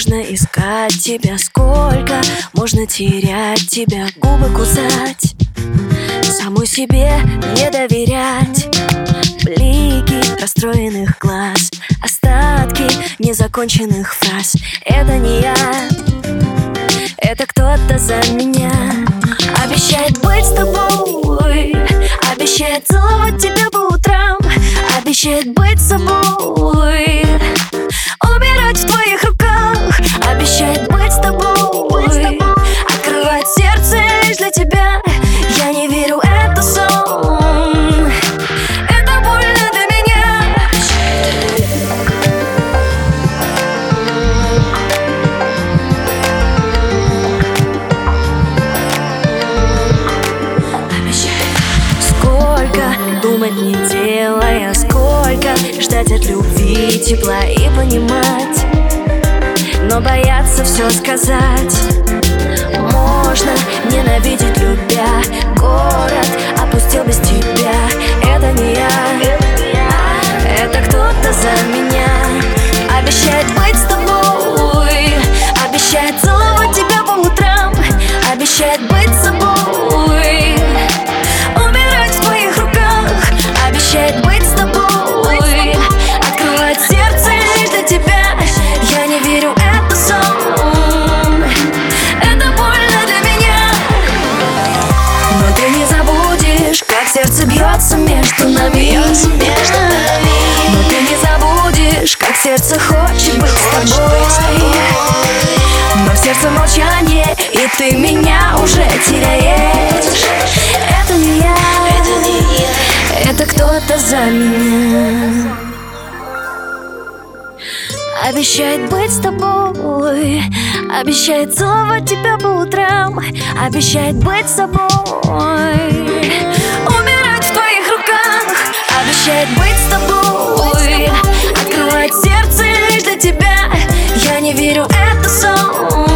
Можно искать тебя сколько Можно терять тебя, губы кусать Саму себе не доверять. Блики расстроенных глаз Остатки незаконченных фраз. Это не я Это кто-то за меня. Обещает быть с тобой Обещает целовать тебя по утрам Обещает быть собой не делая Сколько ждать от любви тепла и понимать. Но бояться все сказать. Можно ненавидеть любя Город сердце бьется между нами. Но ты не забудешь, как сердце хочет быть с тобой. Но в сердце молчание, и ты меня уже теряешь. Это не я, это кто-то за меня. Обещает быть с тобой. Обещает целовать тебя по утрам Обещает быть с собой Обещает быть с тобой. Открывать сердце лишь для тебя. Я не верю, это сон